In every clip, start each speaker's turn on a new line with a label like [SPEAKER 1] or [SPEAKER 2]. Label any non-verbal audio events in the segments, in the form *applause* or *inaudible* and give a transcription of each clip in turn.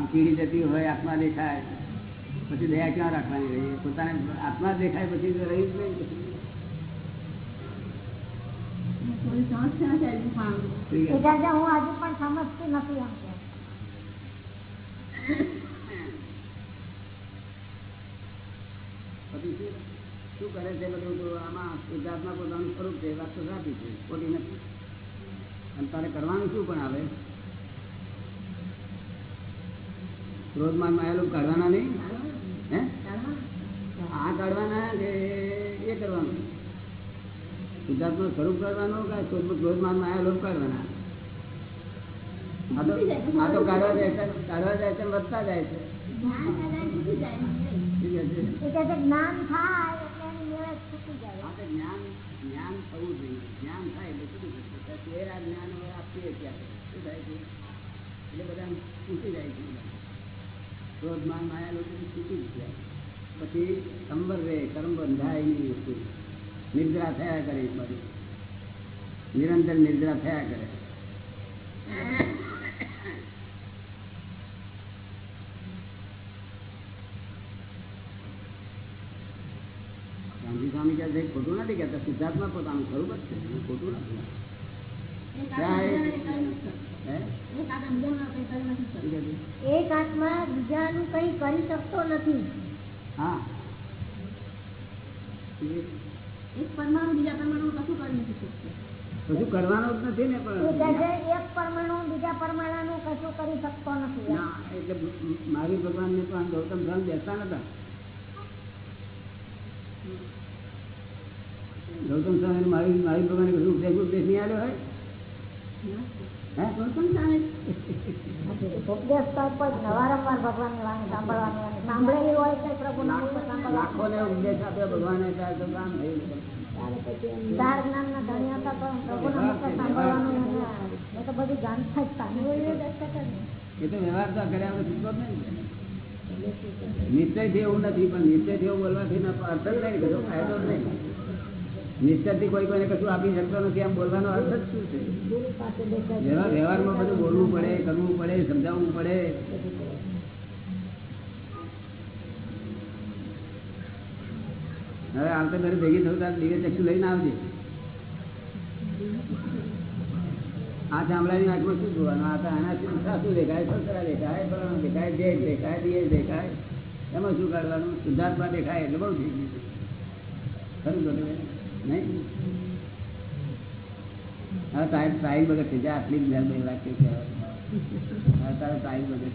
[SPEAKER 1] આમ કીડી જતી હોય આત્મા દેખાય. પછી દયા ક્યાં રાખવાની રહી? પોતાને આત્મા દેખાય પછી તો રહી જ નહીં શું? કરે છે બધું? આમાં પોતાનું સ્વરૂપ છે વાત તો સાચી છે. ખોટી નથી. અને તારે કરવાનું શું પણ આવે? ક્રોધમાન માયેલું કાઢવાના નહીં? હે? આ કાઢવાના કે એ કરવાનું? શુદ્ધાત્મા સ્વરૂપ કરવાનું કે ક્રોધ- ક્રોધમાન માયેલું કાઢવાના? આ તો કાઢવા
[SPEAKER 2] જ્ઞાન
[SPEAKER 1] થવું જોઈએ. જ્ઞાન થાય એટલે શું એટલે બધા પૂછી જાય છે. ક્રોધમાન માયા લોકો તૂટી જ જાય પછી સંબર રહે કર્મ બંધાય નહીં વસ્તુ નિદ્રા થયા કરે એક બાજુ નિરંતર નિદ્રા થયા કરે ગાંધી સ્વામી કહે છે ખોટું નથી કહેતા, સિદ્ધાર્થમાં પોતાનું સ્વરૂપ જ છે એમાં ખોટું નથી
[SPEAKER 3] એક આત્મા બીજાને કંઈ
[SPEAKER 2] કરી શકતો નથી.
[SPEAKER 1] હા.
[SPEAKER 3] એક પરમાણુ બીજા પરમાણુ કશું કરી નથી શકતો.
[SPEAKER 1] કશું કરવાનું જ નથી ને પણ
[SPEAKER 2] એક પરમાણુ બીજા પરમાણુનું કશું કરી શકતો નથી.
[SPEAKER 1] એટલે મારી ભગવાન ને પણ ગૌતમ ધન બેસતા નતા. ગૌતમ સ્વામી મારી મારી ભગવાન કશું ઉપદેશ ઉપદેશ નહીં આવ્યો હોય? હે? થી એવું નથી પણ નિશ્ચયથી એવું બોલવાથી અર્થ જ નહીં ફાયદો નહીં. નિશ્ચયથી કોઈ કોઈને કશું આપી શકતો નથી, આમ બોલવાનો અર્થ જ શું છે? વ્યવહાર વ્યવહારમાં બધું બોલવું પડે, કરવું પડે, સમજાવવું પડે. હવે તો ઘરે ભેગી થયું ત્યારે દિવ્ય ચક્ષુ લઈને આવજે. આ ચામડાની આંખમાં શું જોવાનું? આ તો આના શું દેખાય? સસરા દેખાય? ફલાણું દેખાય જે દેખાય દિયર દેખાય. એમાં શું કાઢવાનું શુદ્ધાત્મા દેખાય એટલે બહુ થઈ ગયું. ખરું તો નહીં? હવે ટાઈમ વગર થઈ આટલી બે વાક્ય કહેવાય તારો ટાઈમ વગર.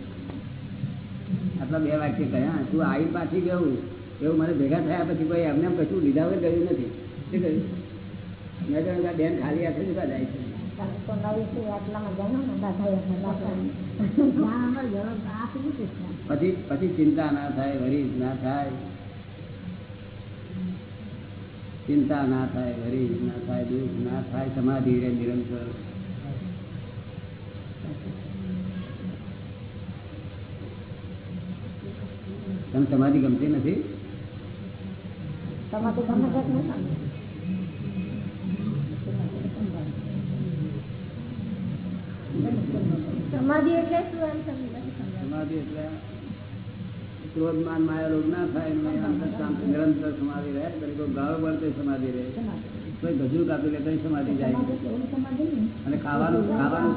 [SPEAKER 1] આટલા બે વાક્ય કહ્યા તું આવી પાછી ગયું, એવું મને ભેગા થયા પછી કોઈ એમને એમ કશું લીધા વગર ગયું નથી. મેં કહ્યું બેન ખાલી હાથે જુદા જાય છે. પછી પછી ચિંતા ના થાય વરીજ ના થાય. ચિંતા ના થાય વરીજ ના થાય દુઃખ ના થાય સમાધિ રે નિરંતર તને સમાધિ ગમતી નથી?
[SPEAKER 3] સમાધિ એટલે.
[SPEAKER 1] સમાધિ એટલે ક્રોધમાન માયા રોગ ના થાય નિરંતર સમાધિ રહે તરીકે ગાળો બળતે સમાધિ રહે. કોઈ ગજરું કાપી લે કઈ સમાધિ જાય. અને ખાવાનું ખાવાનું?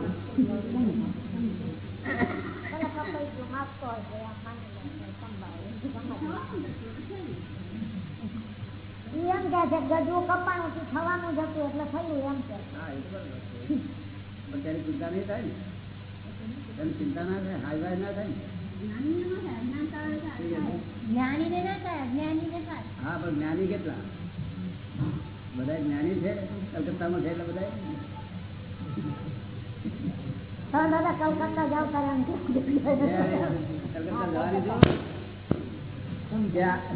[SPEAKER 2] માની એમ કહે છે કે ગજવું કપાણું થવાનું જ હતું એટલે થયું એમ કે.
[SPEAKER 1] પણ ત્યારે ચિંતા નહીં થાય ને? ચિંતા ના થાય વાય ના થાય ને?
[SPEAKER 2] જાવ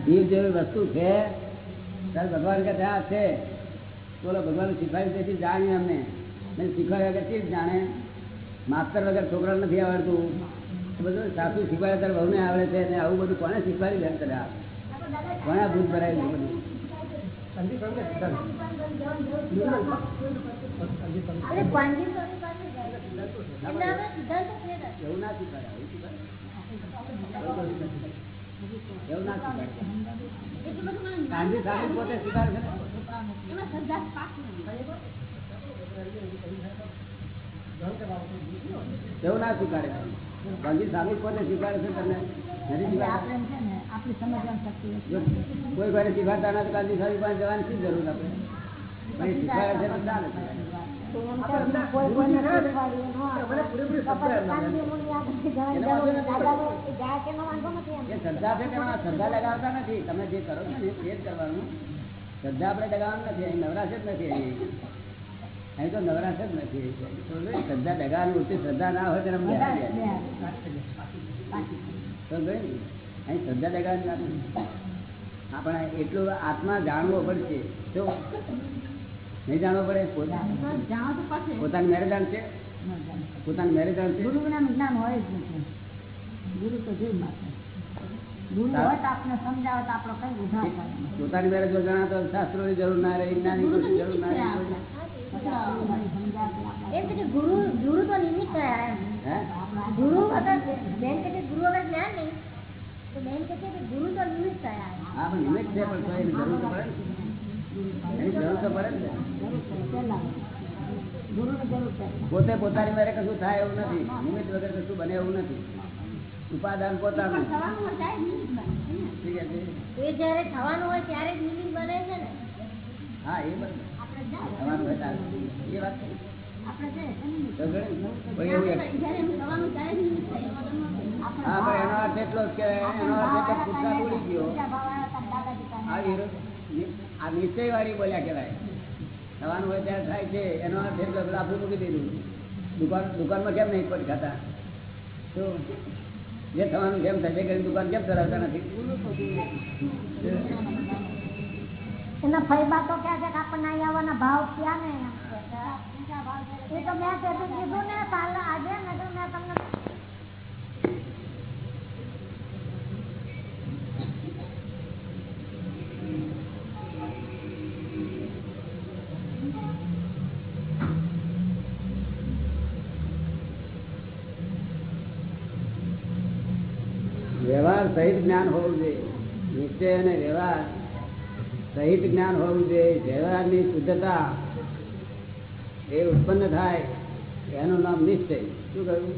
[SPEAKER 1] જીવ વસ્તુ છે? ત્યારે ભગવાન કે ત્યાં છે? બોલો ભગવાન શીખવાડ્યું તેથી જાણ્યું અમને. શીખવાડ્યા કે ચીજ જાણે. માસ્તર વગર છોકરા નથી આવડતું. બધું સાસુ શીખવાડે ત્યારે બહુને આવડે છે ને આવું બધું કોને શીખવાડી કરે આ? કોને ભૂત ભરાયેલું બધું. એવું ના શીખવાડે. એવું ના ગાંધી સાહેબ પોતે. એવું શીખવાડે. ગાંધી સાહેબ પોતે સ્વીકારે છે જો કોઈ ઘરે શીખાતા નથી ગાંધી સાહેબ પાસે જવાની શું જરૂર આપણે? પણ શીખવાડે છે તો ચાલે. તેમાં શ્રદ્ધા લગાવતા નથી? તમે જે કરો છો ને એ જ કરવાનું. શ્રદ્ધા આપણે લગાવવાનું નથી અહીં નવરાશ જ નથી અહીં. અહીં તો નવરાશ જ નથી. શ્રદ્ધા ડગા ઉલટી શ્રદ્ધા ના હોય ને? અહીં શ્રદ્ધા ડગા નથી. આપણે એટલું આત્મા જાણવો પડશે. જો નહીં જાણવો પડે? પોતાનું. પોતાની છે? પોતાનું મેરેજાન છે?
[SPEAKER 2] ગુરુજ્ઞાન જ્ઞાન હોય જ નથી. ગુરુ તો જીવ માત્ર. ગુરુ
[SPEAKER 1] પોતાની મેરેજ જણાતો શાસ્ત્રોની જરૂર ના રહી જ્ઞાની જરૂર ના રહે.
[SPEAKER 3] એમ કે ગુરુ ગુરુ તો નિમિત્ત થયા એમ. ગુરુ વગર બેન કે ગુરુ વગર જ્ઞાન નહીં તો બેન કે ગુરુ તો નિમિત્ત થયા
[SPEAKER 1] હા પણ નિમિત્ત છે પણ તો એની જરૂર તો પડે એની જરૂર તો પડે ને.
[SPEAKER 2] ગુરુની જરૂર છે
[SPEAKER 1] પોતે પોતાની વારે કશું થાય એવું નથી. નિમિત્ત વગર કશું બને એવું નથી. ઉપાદાન પોતાનું.
[SPEAKER 3] બને એ જયારે થવાનું હોય ત્યારે જ નિમિત્ત બને છે ને.
[SPEAKER 1] હા એ બરાબર કોઈ નિશ્ચય વાળી બોલ્યા કેવાય થવાનું હોય ત્યારે થાય છે. એનો અર્થ એટલો આપણું મૂકી દીધું. દુકાન દુકાનમાં કેમ નહીં પટ ખાતા? તો જે થવાનું કેમ થાય. છે દુકાન કેમ ધરાવતા નથી?
[SPEAKER 2] એના ફૈબા તો ક્યાં છે કે આપણને અહીં આવવાના ભાવ ક્યાં ને. એ તો મેં કીધું ને, કાલે આજે મેં તો મેં તમને
[SPEAKER 1] વ્યવહાર સહિત જ્ઞાન હોવું જોઈએ નિશ્ચય અને વ્યવહાર સહિત જ્ઞાન હોવું જોઈએ. વ્યવહારની શુદ્ધતા એ ઉત્પન્ન થાય, એનું નામ નિશ્ચય. શું કહ્યું?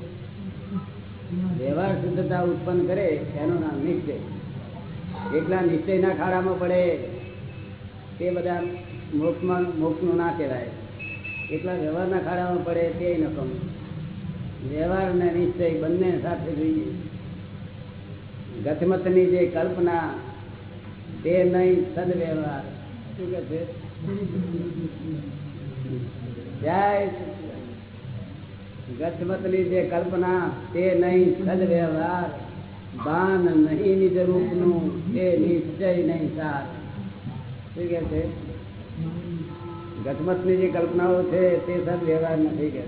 [SPEAKER 1] વ્યવહાર શુદ્ધતા ઉત્પન્ન કરે, એનું નામ નિશ્ચય. એકલા નિશ્ચયના ખાડામાં પડે, તે બધા મોક્ષમાં, મોક્ષનું ના કહેવાય. એકલા વ્યવહારના ખાડામાં પડે તે નકમ. વ્યવહાર અને નિશ્ચય બંને સાથે જોઈએ. ગતમતની જે કલ્પના તે નહીં, સદવ્યવહાર. શું કે છે? જય ગતમતની જે કલ્પના, તે નહીં, સદવ્યવહાર. ભાન નહીં નિજ રૂપનું તે નિશ્ચય નહીં, સાર. શું કે છે? ગતમતની જે કલ્પનાઓ છે, તે સદવ્યવહાર નથી કે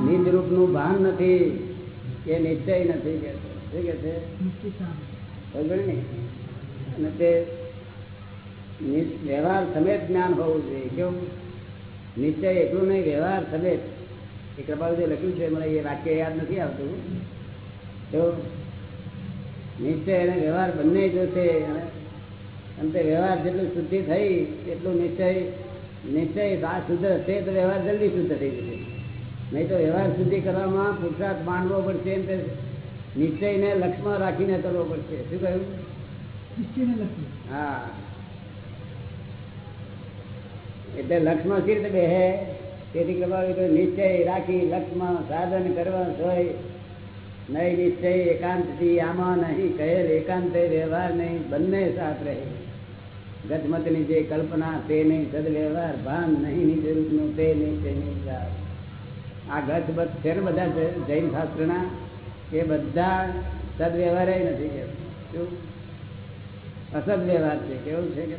[SPEAKER 1] નિજ રૂપનું ભાન નથી, એ નિશ્ચય નથી કે શું કે છે? ને અને તે વ્યવહાર સમેત જ્ઞાન હોવું જોઈએ. કેવું નિશ્ચય એટલું નહીં, વ્યવહાર સમેત. એ કૃપાળુ જે લખ્યું છે, મને એ વાક્ય યાદ નથી આવતું. તો નિશ્ચય અને વ્યવહાર બંને જોશે અને તે વ્યવહાર જેટલું શુદ્ધિ થઈ, એટલું નિશ્ચય નિશ્ચય આ શુદ્ધ હશે તો વ્યવહાર જલ્દી શુદ્ધ થઈ જશે. નહીં તો વ્યવહાર શુદ્ધિ કરવામાં પુરુષાર્થ માંડવો પડશે એમ તે નિશ્ચયને લક્ષ્યમાં રાખીને કરવો પડશે. શું કહ્યું? હા. એટલે લક્ષ્યમાં સી રીતે બેહે તેથી કહ્યું, નિશ્ચય રાખી લક્ષ્યમાં સાધન કરવા જોઈ નહીં નિશ્ચય એકાંતથી આમાં નહીં કહેલ એકાંત વ્યવહાર નહીં બંને સાથ રહે. ગતમતની જે કલ્પના તે નહીં સદવ્યવહાર ભાન નહીં જરૂરનું તે નહીં તે નહીં આ ગતમત છે ને બધા જૈન શાસ્ત્રના? એ બધા સદવ્યવહાર નથી કે શું અસદ વ્યવહાર છે, કેવું છે કે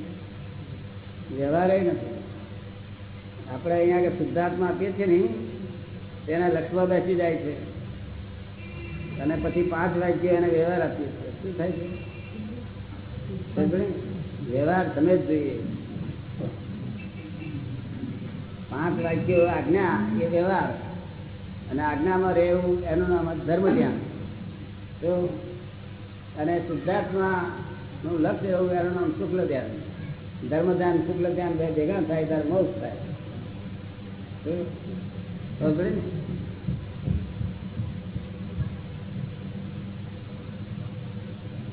[SPEAKER 1] વ્યવહાર નથી? આપણે અહીંયા કે શુદ્ધાત્મા આપીએ છીએ ને, તેના લક્ષમાં બેસી જાય છે. અને પછી પાંચ વાગ્યે એને વ્યવહાર આપીએ છીએ. શું થાય છે? વ્યવહાર તમે જ જોઈએ. પાંચ વાક્યો આજ્ઞા એ વ્યવહાર. અને આજ્ઞામાં રહેવું, એનું નામ ધર્મ ધ્યાન. તો, અને શુદ્ધાત્મા નું લક્ષ્ય એવું, એનું નામ શુક્લ ધ્યાન. ધર્મ ધ્યાન, શુક્લ ધ્યાન બે ભેગા થાય, ત્યારે મોક્ષ થાય?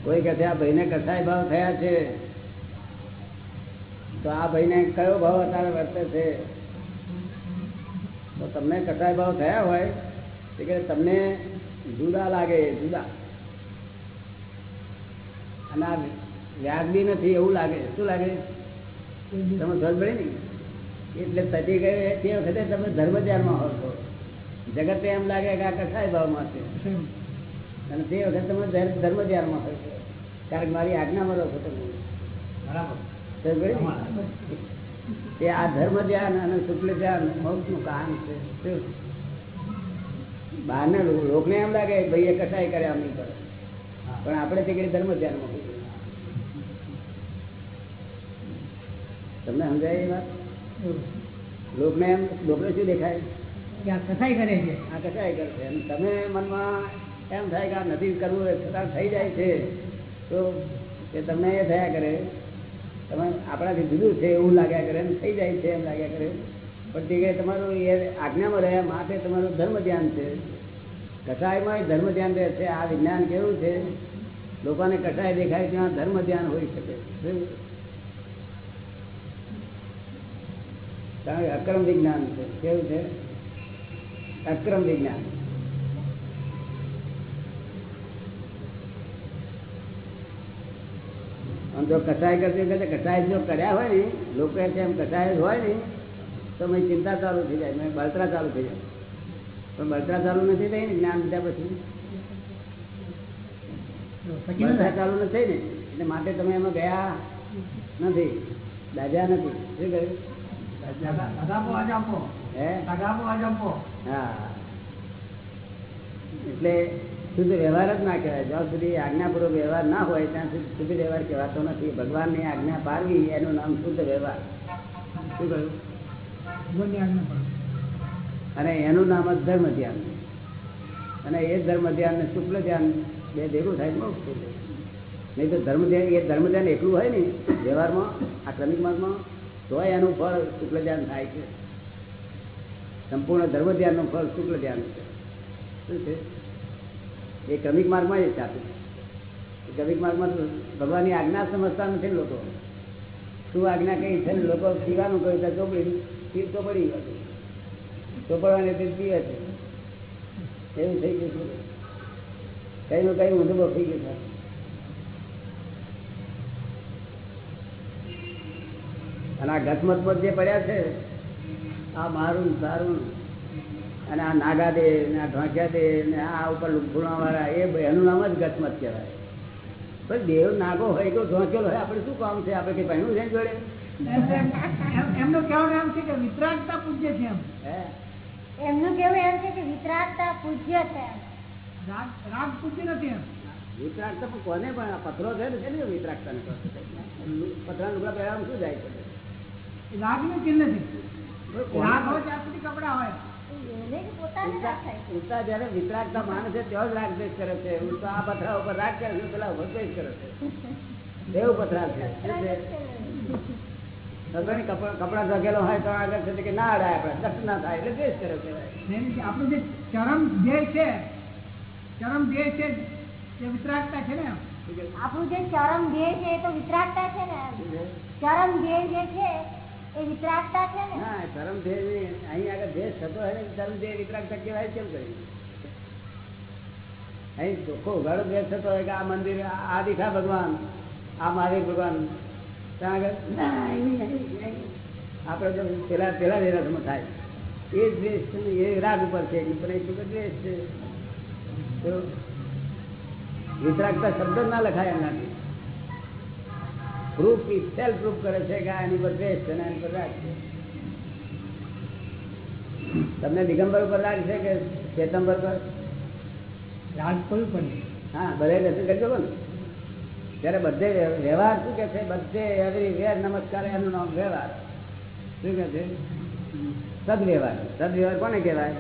[SPEAKER 1] કોઈ કહે છે, આ ભાઈને કસાય ભાવ થયા છે. તો આ ભાઈને કયો ભાવ અત્યારે વર્તે છે? તો તમને કસાય ભાવ થયા હોય એટલે તમને જુદા લાગે જુદા. અને આ વ્યાજબી નથી એવું લાગે. શું લાગે? તમે સમજ પડી ને? એટલે તટી ગયે તે વખતે તમે ધર્મ ધ્યાનમાં હો છો. જગતે એમ લાગે કે આ કસાય ભાવમાં છે. અને તે વખતે તમે ધર- ધર્મ ધ્યાનમાં હોય છો. કારણ કે મારી આજ્ઞામાં રહો છો. તમે
[SPEAKER 4] બરાબર.
[SPEAKER 1] સમજ પડી તે આ ધર્મ ધ્યાન અને શુક્લ ધ્યાન મોક્ષનું કામ છે? બહારના લોકને એમ લાગે કે ભાઈ એ કસાય કરે આમ નહીં કરે. પણ આપણે તે ઘડી ધર્મ ધ્યાનમાં. તમને સમજાય એ વાત? લોકને એમ લોકને શું દેખાય?
[SPEAKER 4] કસાય કરે છે.
[SPEAKER 1] આ કસાય કરશે અને તમે મનમાં એમ થાય કે આ નથી કરવું એ છતાં થઈ જાય છે. તો એ તમને એ થયા કરે. આપણાથી જુદું છે, એવું લાગ્યા કરે, એમ થઈ જાય છે, એમ લાગ્યા કરે. પણ તે તમારું એ આજ્ઞામાં રહ્યા માટે તમારું ધર્મ ધ્યાન છે. કસાયમાં ધર્મ ધ્યાન રહે આ વિજ્ઞાન કેવું છે? લોકોને કસાય દેખાય ત્યાં ધર્મ ધ્યાન હોઈ શકે. કારણ કે અક્રમ વિજ્ઞાન છે. કેવું છે? અક્રમ વિજ્ઞાન. આમ જો કસાય કરતી વખતે કસાય જો કર્યા હોય ને લોકો એમ કસાય હોય ને તો મેં ચિંતા ચાલુ થઈ જાય મેં બળતરા ચાલુ થઈ જાય. પણ બળતરા ચાલુ નથી થઈ ને જ્ઞાન લીધા પછી. બળતરા ચાલુ નથી ને એટલે માટે તમે એમાં ગયા નથી. દાદા નથી. શું કહ્યું? હે? હા. એટલે શુદ્ધ વ્યવહાર જ ના કહેવાય. જ્યાં સુધી આજ્ઞાપૂર્વક વ્યવહાર ના હોય, ત્યાં સુધી શુદ્ધ વ્યવહાર કહેવાતો નથી. ભગવાનની આજ્ઞા પાડવી એનું નામ શુદ્ધ વ્યવહાર. શું કહ્યું? અને એનું નામ જ ધર્મ ધ્યાન. અને એ ધર્મ ધ્યાન ને શુક્લ ધ્યાન બે ભેગું થાય મોક્ષ નહીં તો ધર્મ ધ્યાન, એ ધર્મ ધ્યાન એટલું હોય ને, વ્યવહારમાં આ ક્રમિક માર્ગમાં તો એનું ફળ શુક્લ ધ્યાન થાય છે. સંપૂર્ણ ધર્મ ધ્યાનનું ફળ શુક્લ ધ્યાન છે. શું છે? એ ક્રમિક માર્ગમાં જ સ્થાપિત ક્રમિક માર્ગમાં ભગવાનની આજ્ઞા સમજતા નથી લોકો. શું આજ્ઞા કઈ છે લોકો પીવાનું કહ્યું તો ચોપડી પીર તો પડી ગયું ચોપડવાની તે પીવે છે. એવું થઈ ગયું છે. કઈ નું કઈ ઊંધું થઈ ગયું છે. અને આ ગસમત જે પડ્યા છે, આ મારું તારું અને આ નાગા દે ને આ ઢોંક્યા દે ને આ ઉપર ફૂણા વાળા એ એનું નામ જ ગતમત કહેવાય. પણ દેવ નાગો હોય તો ઢોંકેલો હોય આપણે શું કામ છે? આપણે કઈ પહેણું છે જોડે?
[SPEAKER 4] એમ- એમનું કહેવાનું એમ છે કે વિતરાગતા પૂજ્ય છે એમ.
[SPEAKER 3] એમનું કેવું એમ છે કે વિતરાગતા પૂજ્ય છે
[SPEAKER 4] રાગ રાગ પૂજ્ય નથી એમ.
[SPEAKER 1] વિતરાગતા પણ કોને પણ આ પથરો છે ને છે ને વિતરાગતા પથરા લુગડા પહેરવામાં શું જાય છે?
[SPEAKER 4] રાગનું ચિહ્ન છે. રાગ હોય ત્યાં સુધી કપડા હોય.
[SPEAKER 1] ઉલટા જયારે વિતરાગતા માણસે ત્યાં જ રાગ દ્વેષ કરે છે. ઉલટા આ પથરા ઉપર રાગ કરે છે પેલા ઉપર દ્વેષ કરે છે. દેવ પથરા છે. કપડા ધકેલો હોય તો આગળ છે કે ના અડાય આપણે કષ્ટ ના થાય એટલે દેશ કરે છે
[SPEAKER 4] આપણું જે ચરમ ધ્યેય છે ચરમ ધ્યેય છે એ વિતરાગતા છે ને?
[SPEAKER 3] આપણું જે ચરમ ધ્યેય છે એ તો વિતરાગતા છે ને ચરમ ધ્યેય જે છે વિતરાગતા
[SPEAKER 1] જો પેલા પેલા નિરાશમાં થાય. એ દ્વેષ છે એ રાગ ઉપર છે, પણ છે. તો વિતરાગતા શબ્દ ના લખાય એમનાથી. પ્રૂફ સેલ્ફ પ્રૂફ કરે છે કે આની પર દ્વેષ છે ને એની પર રાગ છે. તમને દિગંબર ઉપર રાગ છે કે ચેતંબર પર?
[SPEAKER 4] રાગ કોઈ પણ
[SPEAKER 1] હા બધે દર્શન કરી શકો ને. ત્યારે બધે વ્યવહાર શું કે છે? બધે એવરી વેર નમસ્કાર એનું નામ વ્યવહાર. શું કે છે? સદવ્યવહાર. સદવ્યવહાર કોને કહેવાય?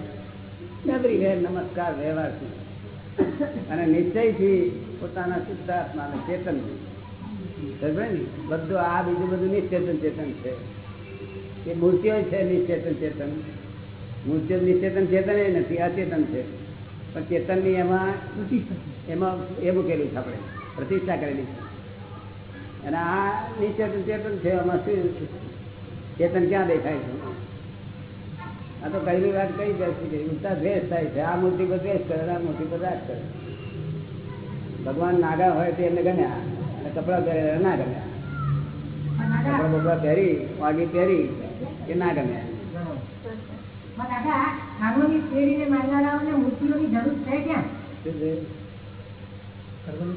[SPEAKER 1] એવરી વેર નમસ્કાર વ્યવહાર અને નિશ્ચયથી પોતાના શુદ્ધાત્માને ચેતન સમજ્યો ને બધું આ બીજું બધું નિશ્ચેતન ચેતન છે. એ મૂર્તિઓ છે નિશ્ચેતન ચેતન. મૂર્તિઓ નિશ્ચેતન ચેતન એ નથી અચેતન છે. પણ ચેતનની એમાં એમાં એ મૂકેલું છે આપણે પ્રતિષ્ઠા કરેલી છે. અને આ નિશ્ચેતન ચેતન છે એમાં શું ચેતન ક્યાં દેખાય છે? આ તો પહેલી વાત કઈ જાય છે ઉતા દ્વેષ થાય છે આ મૂર્તિ પર દ્વેષ કરે આ મૂર્તિ પર રાગ કરે. ભગવાન નાગા હોય તો એમને અને કપડા પહેરે ના ગમ્યા કપડા બપડા પહેરી વાગી પહેરી એ ના ગમ્યા
[SPEAKER 2] પણ દાદા હાર્મોની થિયરીને માનનારાઓને મૂર્તિઓની જરૂર
[SPEAKER 1] શું છે?
[SPEAKER 4] કર્મની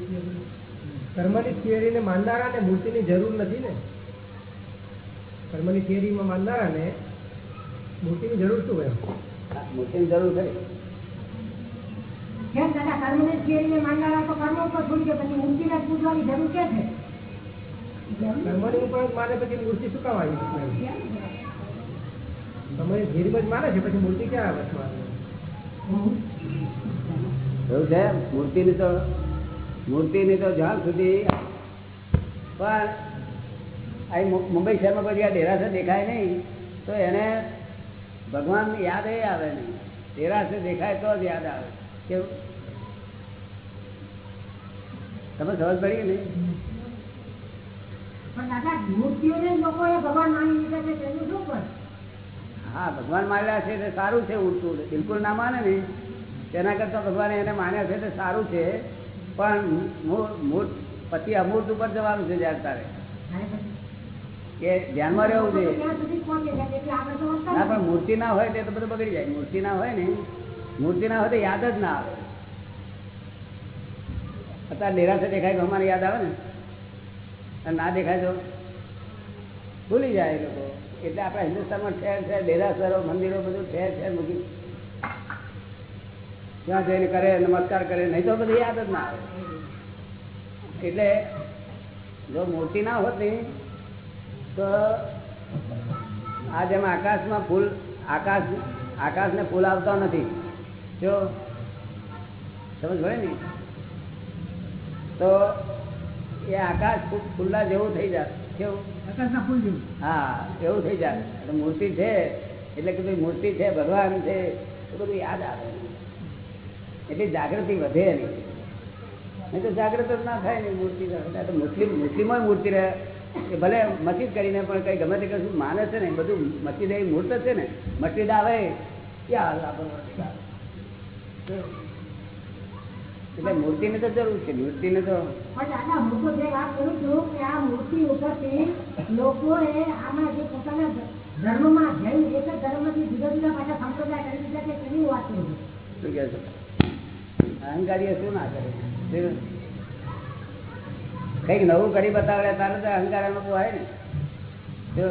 [SPEAKER 4] માનનારા ને મૂર્તિની જરૂર નથી ને? કર્મની થિયરીમાં માનનારા ને મૂર્તિની જરૂર શું
[SPEAKER 1] મૂર્તિની જરૂર ખરી
[SPEAKER 2] કેમ દાદા જ ઘેરીને માનનારા તો કર્મ ઉપર છોડી દે પછી મૂર્તિને જ પૂજવાની જરૂર કે છે?
[SPEAKER 4] કર્મની ઉપર જ માને પછી મૂર્તિ શું કામ આવી તમે. થિયરીમાં જ માને છે પછી મૂર્તિ ક્યાં આવે
[SPEAKER 1] એવું છે મૂર્તિની તો મૂર્તિની તો જ્યાં સુધી પણ અહીં મુ- મુંબઈ શહેરમાં પછી આ દેરાસર દેખાય નહીં તો એને ભગવાન યાદ એ આવે નહીં. ડેરાસર દેખાય તો જ યાદ આવે. કેવું? તમે સમજ પડી
[SPEAKER 2] લોકોએ ભગવાન માની છે તેનું શું પણ?
[SPEAKER 1] હા ભગવાન માનેલા છે તે સારું છે ઉડતું બિલકુલ ના માને ને. તેના કરતા ભગવાન એને માન્યા છે તે સારું છે. પણ મૂળ પછી અમૂર્ત ઉપર જવાનું છે જયારે તારે. કે ધ્યાનમાં રહેવું
[SPEAKER 2] છે? એટલે આપણે તો વધતા
[SPEAKER 1] ના પણ મૂર્તિ ના હોય તે તો બધું બગડી જાય. મૂર્તિ ના હોય ને. મૂર્તિ ના હોય તો યાદ જ ના આવે. અત્યારે નિરાશા દેખાય તો અમારે યાદ આવે ને. ના દેખાય તો ભૂલી જાય એ લોકો. એટલે આપણા હિન્દુસ્તાનમાં ઠેર ઠેર ડેરાસરો મંદિરો બધું ઠેર ઠેર મૂકી ત્યાં જઈને કરે, નમસ્કાર કરે, નહીં તો બધું યાદ જ ના આવે. એટલે જો મૂર્તિ ના હોતી તો આ જેમ આકાશમાં ફૂલ, આકાશ, આકાશને ફૂલ આવતા નથી. જો સમજ પડે ને? તો એ આકાશ ફૂલના જેવું થઈ જાય. કેવું?
[SPEAKER 4] આકાશના ફૂલ જેવું.
[SPEAKER 1] હા એવું થઈ જાય. એટલે મૂર્તિ છે એટલે કે ભાઈ મૂર્તિ છે ભગવાન છે એ બધું યાદ આવે. એટલે જાગૃતિ વધે એની નહીં તો જાગૃત જ ના થાય ને મૂર્તિ. તો. મુસ્લિમ મુસ્લિમો મૂર્તિ રહે. એ ભલે મસ્જિદ કરીને પણ કઈ ગમે તે કશું માને છે ને બધું મસ્જિદ એ મૂર્ત છે ને મસ્જિદ આવે યા અલ્લાહ પર મસ્જિદ મૂર્તિ ને તો જરૂર છે મૂર્તિને તો
[SPEAKER 2] હું તો જે વાત કરું છું કે આ મૂર્તિ ઉપરથી લોકોએ આમાં જે પોતાના ધર્મમાં જૈન એક જ ધર્મથી જુદા જુદા પાછા સંપ્રદાય કરી દીધા છે તેની વાત કરું
[SPEAKER 1] શું કહે છે? અહંકારીઓ શું ના કરે? શું? કંઈક નવું કરી બતાવડે તારે તો અહંકાર અનુભવ હોય ને. જો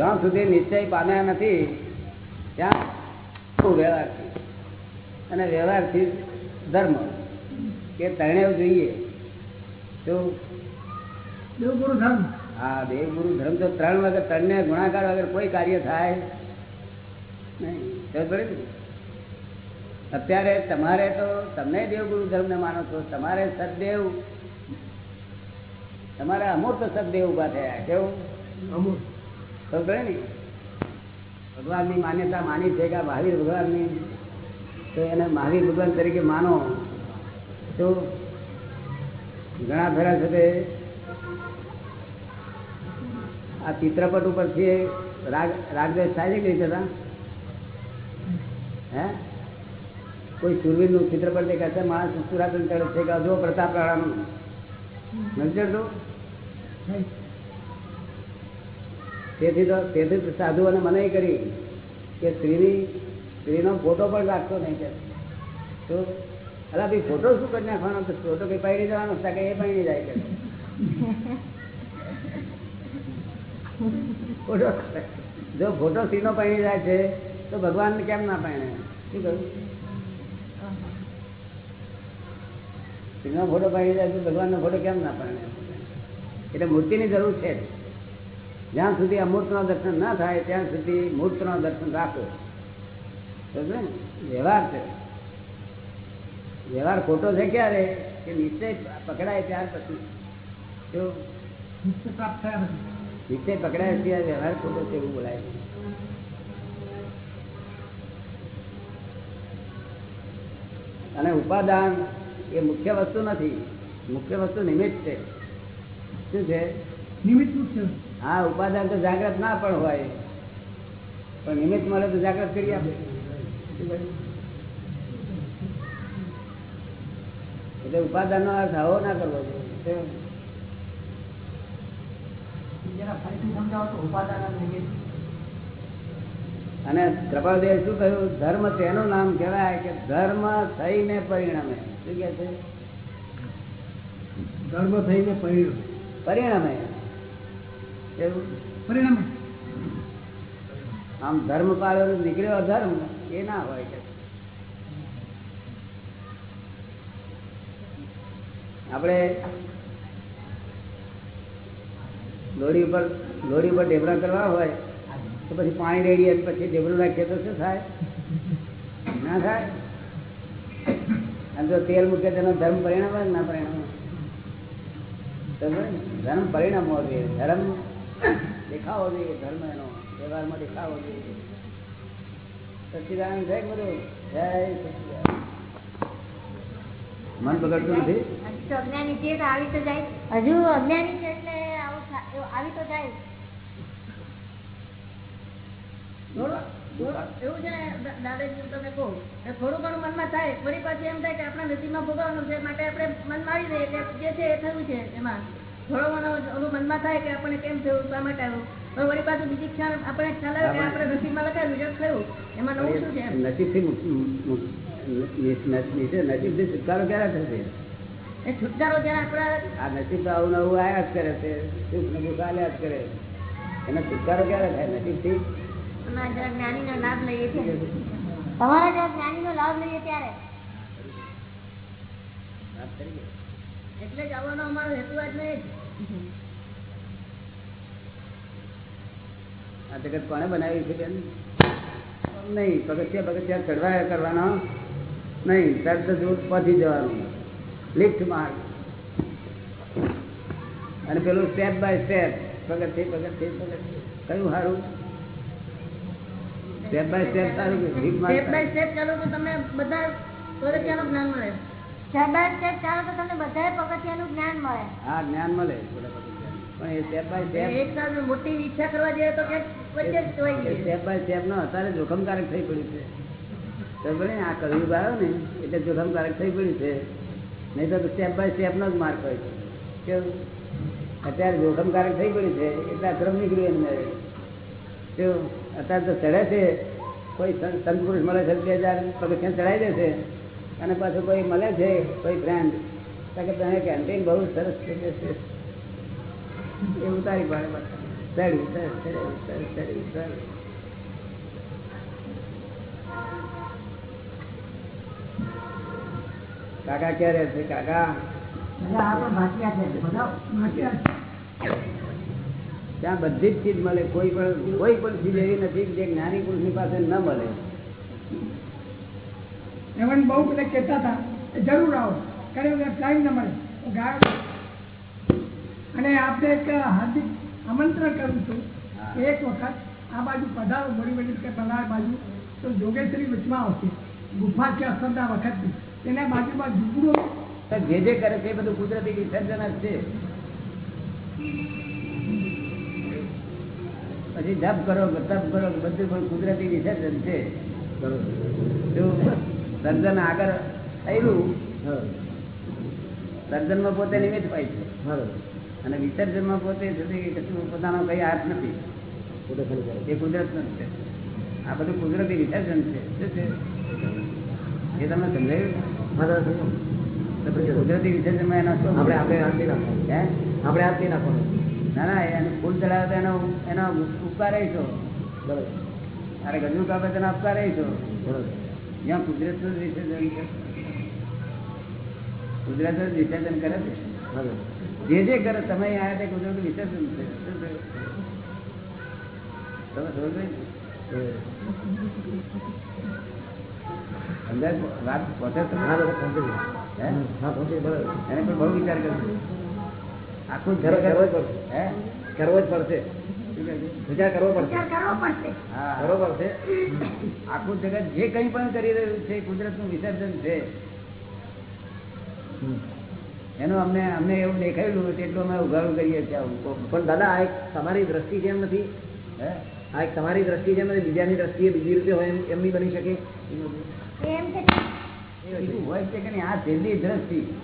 [SPEAKER 1] જ્યાં સુધી નિશ્ચય પામ્યા નથી ત્યાં વ્યવહારથી અને વ્યવહારથી ધર્મ કે તણે જોઈએ તો?
[SPEAKER 4] દેવગુરુ ધર્મ.
[SPEAKER 1] હા દેવગુરુ ધર્મ તો ત્રણ વગર ત્રણને ગુણાકાર વગર કોઈ કાર્ય થાય નહીં? અત્યારે તમારે તો તમને દેવગુરુ ધર્મને માનો છો તમારે સદદેવ તમારે અમૂર્ત સદદેવ ઊભા થયા કેવું?
[SPEAKER 4] અમુક
[SPEAKER 1] સમજ પડે? ને ભગવાનની માન્યતા માની છે કે આ મહાવીર ભગવાનની? તો એને મહાવીર ભગવાન તરીકે માનો. તો ઘણા ફેરા છે આ ચિત્રપટ ઉપરથી રાગ રાગદેશ થાય છે હતા? હે? કોઈ સુરવીરનું ચિત્રપટ દેખાશે છે? માણસ સુરાતન કરે છે કે અજો પ્રતાપ રાણાનું? નથી ચડતું તેથી તો તેથી સાધુઓને મનાઈ કરી કે સ્ત્રીની સ્ત્રીનો ફોટો પણ રાખતો નહીં કે. તો અલા ભાઈ, ફોટો શું કરી નાખવાનો? ફોટો કઈ પાડી જવાનો? કે એ પહેરી જાય કે. ફોટો જો ફોટો સ્ત્રીનો પાણી જાય છે, તો ભગવાન કેમ ના પહેણે શું કહ્યું સ્ત્રીનો ફોટો પહેરી જાય તો ભગવાનનો ફોટો કેમ ના પાડે? એટલે મૂર્તિની જરૂર છે જ. જ્યાં સુધી અમૂર્તના દર્શન ના થાય, ત્યાં સુધી મૂર્તના દર્શન રાખો. વ્યવહાર છે. વ્યવહાર ખોટો છે ક્યારે? કે નિશ્ચય પકડાય ત્યાર પછી? જો
[SPEAKER 2] નિશ્ચય
[SPEAKER 1] પકડાય ત્યારે વ્યવહાર ખોટો છે એવું બોલાય અને ઉપાદાન એ મુખ્ય વસ્તુ નથી. મુખ્ય વસ્તુ નિમિત્ત છે. શું છે?
[SPEAKER 2] નિમિત્ત છે.
[SPEAKER 1] હા ઉપાદાન તો જાગ્રત ના પણ હોય. પણ નિમિત્ત મળે તો જાગ્રત કરી આપે? એટલે ઉપાદાન નો અર્થ આવો ના કરવો જોઈએ.
[SPEAKER 2] જરા ફરીથી સમજાવો તો ઉપાદાન અને
[SPEAKER 1] કૃપાલદેવ શું કહ્યું? ધર્મ તેનું નામ કહેવાય કે ધર્મ થઈને પરિણમે. શું કે છે?
[SPEAKER 4] ધર્મ થઈને પરિણમે.
[SPEAKER 1] પરિણમે.
[SPEAKER 2] પરિણામે?
[SPEAKER 1] આમ ધર્મ પાડેલો નીકળ્યો અધર્મ એ ના હોય કે. આપણે લોડી ઉપર લોડી ઉપર ઢેબરા કરવા હોય તો પછી પાણી રેડીએ પછી ઢેબરું નાખીએ તો શું થાય? ના થાય? અને જો તેલ મૂકે તેનો ધર્મ પરિણામ ના પરિણામ ધર્મ પરિણામ હોવો જોઈએ ધર્મ દેખાવો જોઈએ ધર્મ એનો વ્યવહારમાં દેખાવો જોઈએ. સચ્ચિદાનંદ જય ગુરુ જય મન બગડતું નથી?
[SPEAKER 3] હજુ અજ્ઞાની છે આવી તો જાય. હજુ અજ્ઞાની છે એટલે આવું તો જાય.
[SPEAKER 5] થોડું- થોડું એવું છે ને દાદાજી તમે કહો. કે થોડું ઘણું મનમાં થાય ફરી પાછું એમ થાય કે આપણા નસીબમાં ભોગવવાનું છે માટે આપણે મન આવી એટલે જે છે એ થયું છે એમાં. થોડો ઘણો ઓલું મનમાં થાય કે આપણે કેમ થયું શા માટે આવ્યું? પણ વળી પાછું બીજી ક્ષણ આપણે ખ્યાલ આવે કે આપણે નસીબમાં લખાવ્યું છે થયું. એમાં નવું શું છે
[SPEAKER 1] નસીબથી નસીબથી છુટકારો ક્યારે થશે?
[SPEAKER 5] એ છુટકારો જ્યારે આપણે
[SPEAKER 1] આ નસીબ તો આવું નવું આયા જ કરે છે સુખ ને દુઃખ આલ્યા જ કરે. એનો છુટકારો ક્યારે થાય? નસીબથી?
[SPEAKER 3] જ્ઞાનીનો લાભ લઈએ છીએ તમારા જરા જ્ઞાનીનો લાભ લઈએ ત્યારે.
[SPEAKER 5] એટલે જ આવવાનો અમારો હેતુ આજ નહીં.
[SPEAKER 1] આ જગત કોને બનાવ્યું છે બેન? નહીં, પગથિયા પગથિયા ચડવાયા કરવાનો. નહીં તરત જ પહોંચી જવાનું. લિફ્ટ માર્ગ અને પેલું સ્ટેપ બાય સ્ટેપ પગથિયે પગથિયે પગથિયે. કયું સારું સ્ટેપ બાય સ્ટેપ સારું
[SPEAKER 5] સ્ટેપ બાય સ્ટેપ ચાલો તો તમે બધા પગથિયાનું જ્ઞાન મળે.
[SPEAKER 1] જોખમકારક થઈ પડ્યું છે. આ કલયુગ આવ્યો ને એટલે જોખમકારક થઈ પડ્યું છે. નહીં તો સ્ટેપ બાય સ્ટેપ નો જ માર્ગ હોય છે. કેવું અત્યારે જોખમકારક થઈ પડ્યું છે એટલે અક્રમ નીકળ્યું એમને કેવું અત્યારે તો ચડે છે કોઈ સંત પુરુષ મળે છે બે હજાર પગથિયાં ચડાવી દે છે અને પાછું કોઈ મળે છે કોઈ ફ્રેન્ડ કે તમે કેન્ટીન બહુ સરસ છે એ ઉતારી પાડે ચડ્યું, ચડ્યું, ચડ્યું, ચડ્યું, ચડ્યું. કાકા ક્યારે છે કાકા? ત્યાં બધી જ ચીજ મળે કોઈ પણ કોઈ પણ ચીજ એવી નથી જે જ્ઞાની પુરુષની પાસે ન મળે.
[SPEAKER 6] એવન બહુ બધા કહેતા હતા કે જરૂર આવો. ઘણી વખત ટાઈમ ન મળે. ગાયો અને આપણે એક હાર્દિક આમંત્રણ કરું છું કે એક વખત આ બાજુ પધારો મોડી કે પધાર બાજુ, તો જોગેશ્વરી વચમાં આવશે. ગુફા છે અસરના વખતની તેના બાજુમાં ઝૂંપડું.
[SPEAKER 1] જે જે કરે છે એ બધું કુદરતી વિસર્જન જ છે. પછી જપ કરો કે તપ કરો, બધું પણ કુદરતી વિસર્જન છે. સર્જન આગળ થયેલું સર્જનમાં પોતે નિમિત્ત હોય છે. અને વિસર્જનમાં પોતે છે કશું પોતાનો કઈ હાથ નથી. એ કુદરત છે. આ બધું કુદરતી વિસર્જન છે. શું છે? એ તમને સમજાયું? કુદરતી પછી કુદરતી વિસર્જનમાં એનો શું
[SPEAKER 4] આપણે આપણે આપી નાખવાનું
[SPEAKER 1] હે?
[SPEAKER 4] આપણે આપી નાખવાનું
[SPEAKER 1] ના ના એને ફૂલ ચડાવે તો એનો એનો ઉપકાર રહીશો
[SPEAKER 4] બરોબર.
[SPEAKER 1] અરે ગજુ કાપે તેનો ઉપકાર રહીશો
[SPEAKER 4] બરોબર.
[SPEAKER 1] જ્યાં કુદરતનું વિસર્જન છે. કુદરત જ વિસર્જન કરે છે. જે જે કરે તમે આવ્યા તે કુદરત વિસર્જન છે. તમે સમજો અંદર વાત એને બહુ વિચાર આખું
[SPEAKER 4] કરવો કરવો જ પડશે.
[SPEAKER 1] હે?
[SPEAKER 4] કરવો જ પડશે? વિચાર કરવો પડશે.
[SPEAKER 2] કરવો પડશે.
[SPEAKER 1] હા.
[SPEAKER 4] કરવો પડશે.
[SPEAKER 1] આખું જગત જે કંઈ પણ કરી રહ્યું છે કુદરતનું વિસર્જન છે. એનું અમને અમને એવું દેખાયેલું એટલું અમે ઉઘાડું કરીએ છીએ
[SPEAKER 4] પણ દાદા આ એક તમારી દ્રષ્ટિ જેમ નથી.
[SPEAKER 1] હે?
[SPEAKER 4] આ એક તમારી દ્રષ્ટિ જેમ નથી. બીજાની દ્રષ્ટિએ બીજી રીતે હોય એમ એમ બની શકે.
[SPEAKER 3] એમ
[SPEAKER 1] એવું હોય છે કે આ છેલ્લી દ્રષ્ટિ.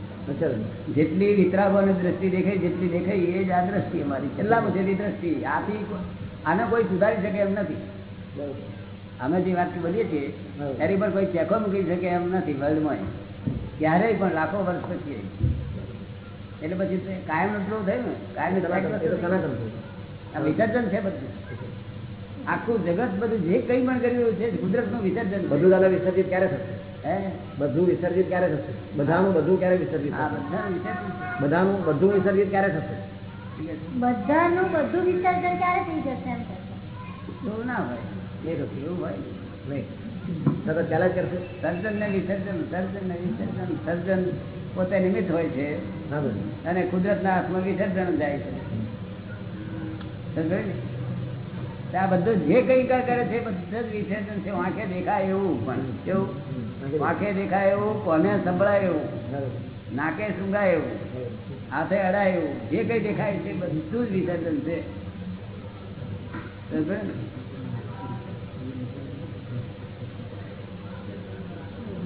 [SPEAKER 1] જેટલી વિતરાગોની દ્રષ્ટિ દેખાય જેટલી દેખાય એ જ આ દ્રષ્ટિ અમારી છેલ્લામાં છેલ્લી દ્રષ્ટિ. આથી આને કોઈ સુધારી શકે એમ નથી. અમે જે વાત બોલીએ છીએ ત્યારે પણ કોઈ ચેકો મૂકી શકે એમ નથી વર્લ્ડમાં. ક્યારેય પણ લાખો વર્ષ પછી. એટલે પછી કાયમ એટલું થયું ને. કાયમ વિસર્જન છે બધું. આખું જગત બધું જે કંઈ પણ કરી રહ્યું છે કુદરતનું વિસર્જન
[SPEAKER 4] બધું દાદા વિસર્જિત ક્યારે થશે?
[SPEAKER 1] હે?
[SPEAKER 4] બધું વિસર્જિત ક્યારે થશે? બધાનું બધું ક્યારે વિસર્જિત
[SPEAKER 1] આ બધા વિસર્જન
[SPEAKER 4] બધાનું બધું વિસર્જિત ક્યારે થશે?
[SPEAKER 3] બધાનું બધું વિસર્જન ક્યારે થઈ જશે એમ
[SPEAKER 1] એવું ના હોય.
[SPEAKER 4] એ થશે
[SPEAKER 1] એવું હોય?
[SPEAKER 4] નહીં. સતત ચાલ્યા કરશે.
[SPEAKER 1] સર્જન ને વિસર્જન સર્જન ને વિસર્જન સર્જન પોતે નિમિત્ત હોય છે. અને કુદરતના હાથમાં વિસર્જન જાય છે. સમજાય ને? આ બધું જે કઈ કરે છે બધું જ વિસર્જન છે. વાંખે દેખાય એવું પણ કેવું? વાંખે દેખાય એવું કોને સંભળાય એવું? નાકે સૂંઘાય એવું? હાથે અડાય એવું? જે કઈ દેખાય છે બધું જ વિસર્જન છે?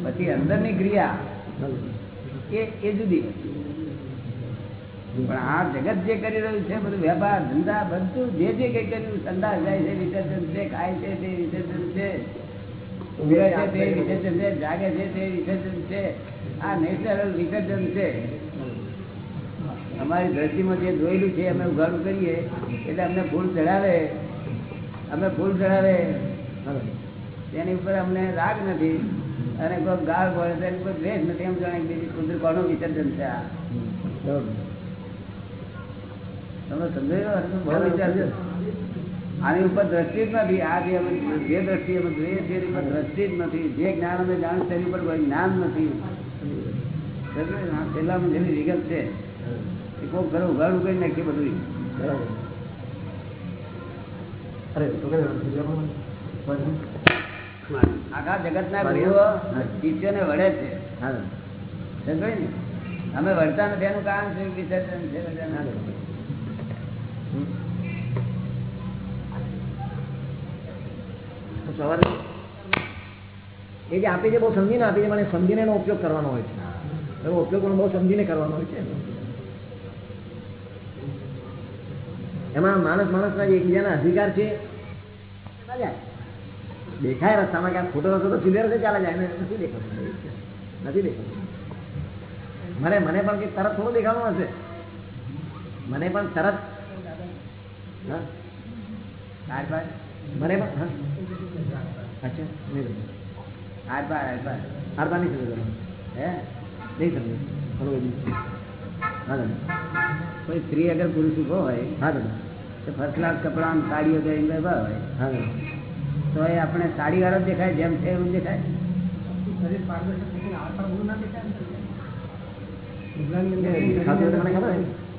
[SPEAKER 1] પછી અંદરની ક્રિયા એ એ જુદી પણ આ જગત જે કરી રહ્યું છે, બધું વેપાર, ધંધા, બધું જે જે કઈ કર્યું સંદાસ જાય છે, વિસર્જન છે, ખાય છે, તે વિસર્જન છે. તે વિસર્જન છે, જાગે છે, તે વિસર્જન છે. આ નેચરલ વિસર્જન છે. અમારી દ્રષ્ટિમાં જે જોયેલું છે, અમે ઉઘાડું કરીએ, એટલે અમને ફૂલ ચડાવે અમે ફૂલ ચડાવે તેની ઉપર અમને રાગ નથી. અને કોઈ ગાળ પડે તેની ઉપર દ્વેષ નથી. એમ જાણે બીજી કુદરત કોનું વિસર્જન છે આ? તમે સમજાયો? બહુ વિચાર છે. આની ઉપર દ્રષ્ટિ જ નથી. આ જે અમે જે દ્રષ્ટિ અમે જોઈએ છીએ એની ઉપર દ્રષ્ટિ જ નથી. જે જ્ઞાન અમે જાણ તેની ઉપર કોઈ જ્ઞાન નથી. ને? છેલ્લામાં જેની વિગત છે એ કોઈ ઘરે ઉઘાડું કરી નાખીએ બધું
[SPEAKER 4] બરાબર અરે તો
[SPEAKER 1] આખા જગતના ગુરુઓ શિષ્યોને વળે છે. સમજાય ને? અમે વળતા નથી. એનું કારણ છે વિસર્જન છે
[SPEAKER 4] સવારે એ જે આપે છે બહુ સમજીને આપે છે મને સમજીને એનો ઉપયોગ કરવાનો હોય છે. એનો ઉપયોગ પણ બહુ સમજીને કરવાનો હોય છે. એમાં માણસ માણસના જે એકબીજાના અધિકાર છે. દેખાય રસ્તામાં ક્યાં ખોટો રસ્તો તો સીધે રસ્તે ચાલે જાય. એને નથી દેખાતું. નથી દેખાતું. મને મને પણ કંઈક તરત થોડું દેખાવાનું હશે. મને પણ તરત
[SPEAKER 1] આર પાર
[SPEAKER 4] મને હા? અચ્છા નહીં
[SPEAKER 1] આર પાર આર પાર
[SPEAKER 4] આર નહીં સમજ
[SPEAKER 1] હે?
[SPEAKER 4] નહીં સમજ થોડું બધું હા
[SPEAKER 1] કોઈ સ્ત્રી અગર પુરુષ ઊભો હોય
[SPEAKER 4] હા દાદા
[SPEAKER 1] તો ફર્સ્ટ ક્લાસ કપડા સાડીઓ પહેરીને હોય
[SPEAKER 4] હા દાદા
[SPEAKER 1] તો એ આપણે સાડી વાળો જ દેખાય જેમ છે એવું દેખાય.